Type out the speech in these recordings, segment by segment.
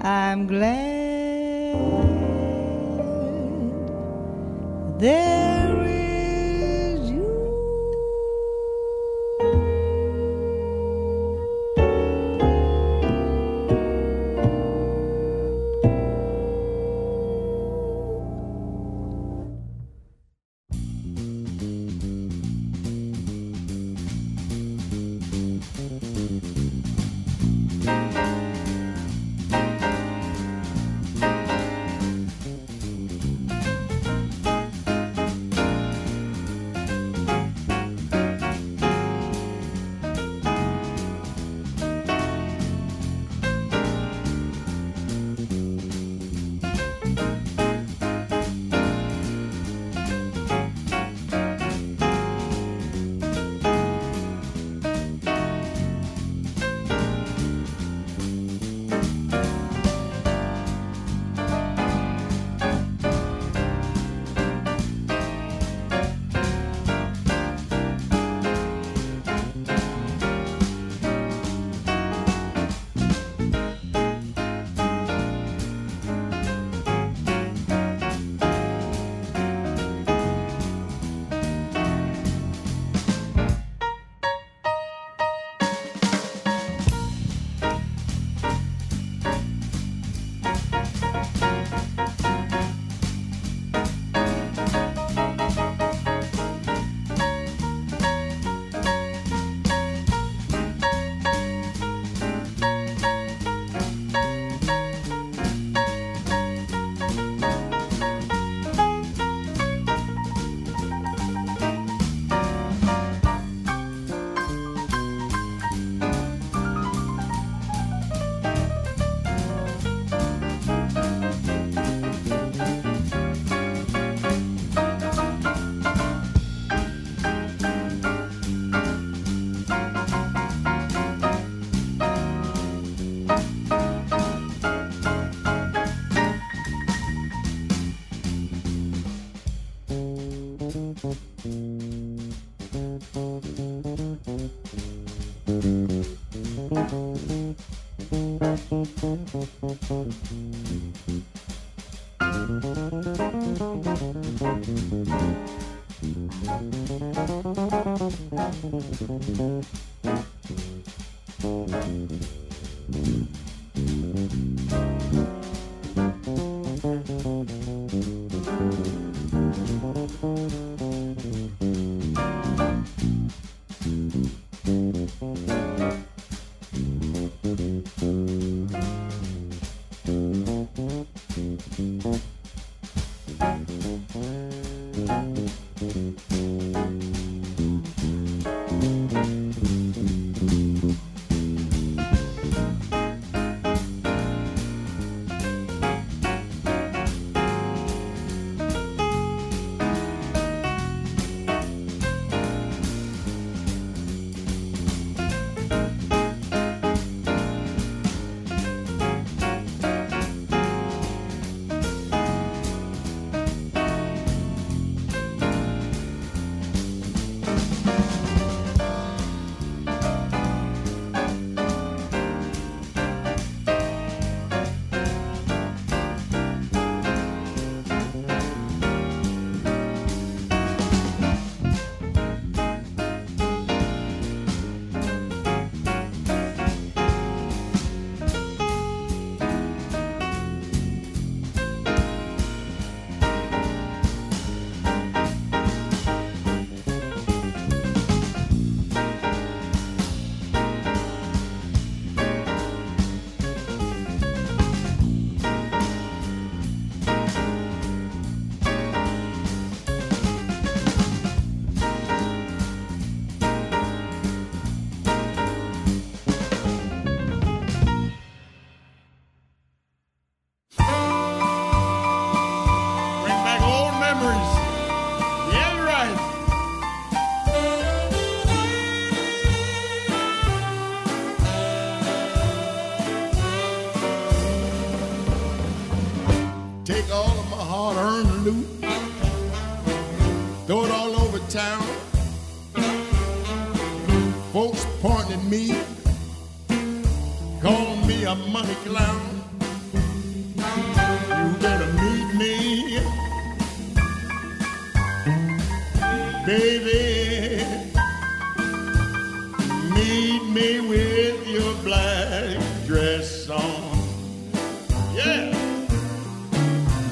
I'm glad there Thank you.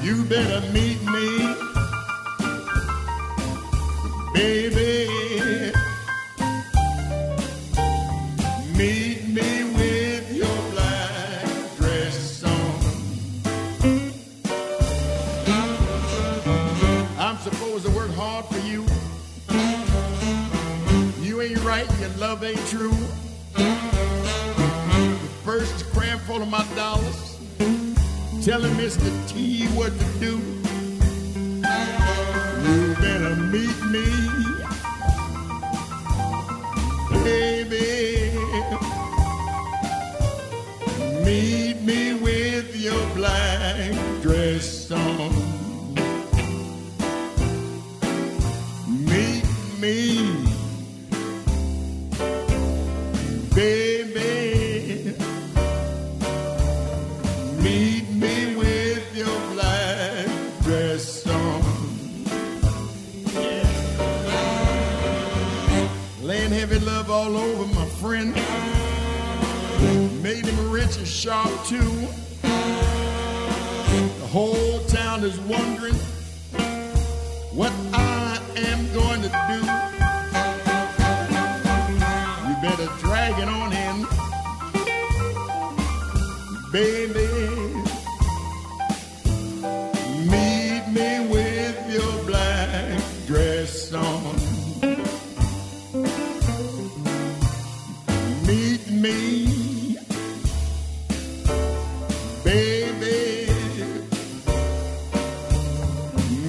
You better meet me, baby.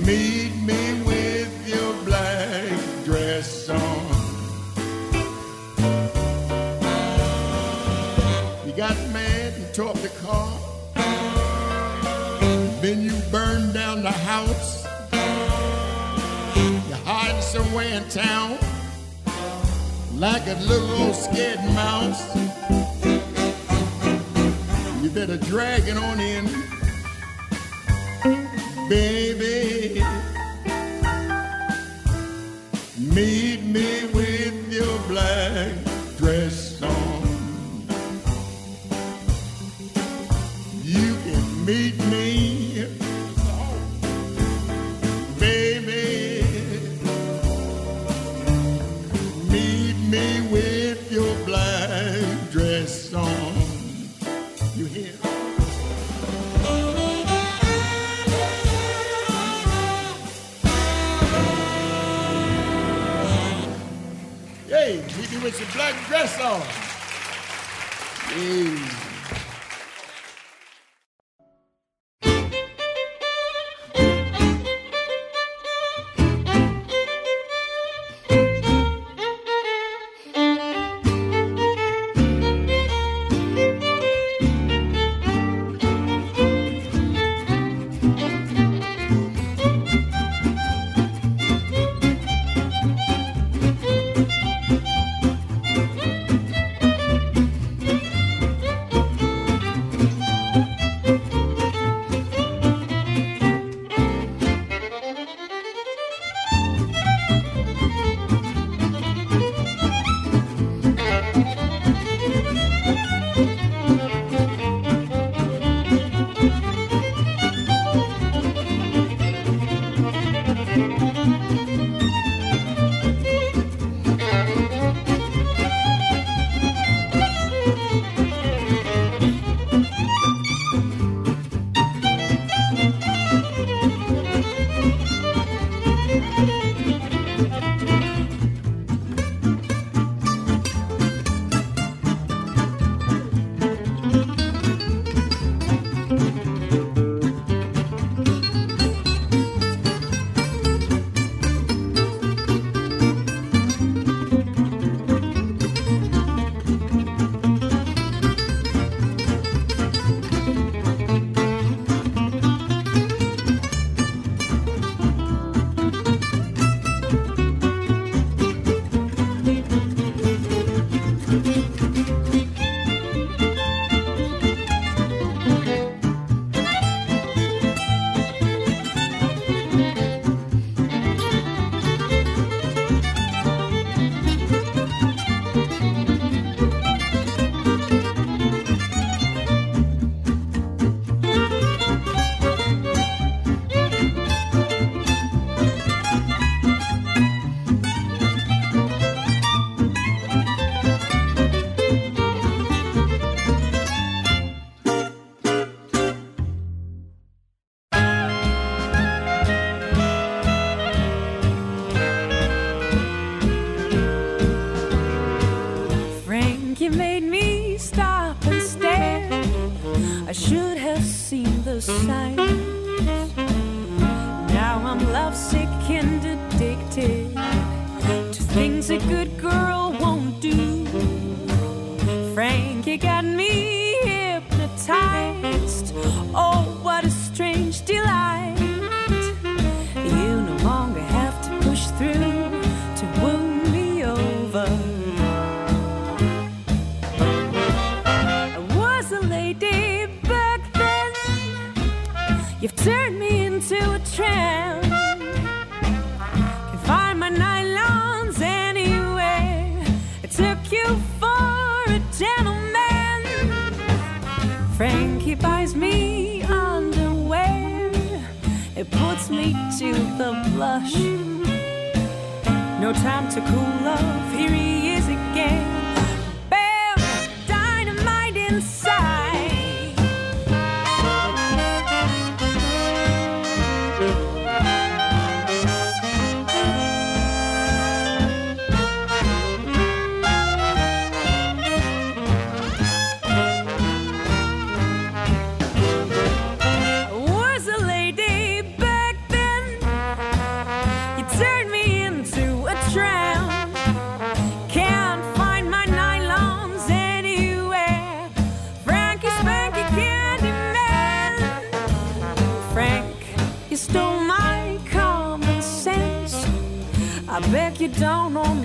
Meet me with your black dress on. You got mad and tore up the car. Then you burned down the house. You're hiding somewhere in town. Like a little old scared mouse. You better drag it on in. Baby. me. black dress on.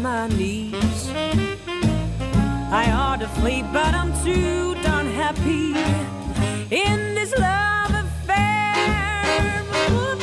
my knees. I ought to flee, but I'm too darn happy in this love affair. Ooh,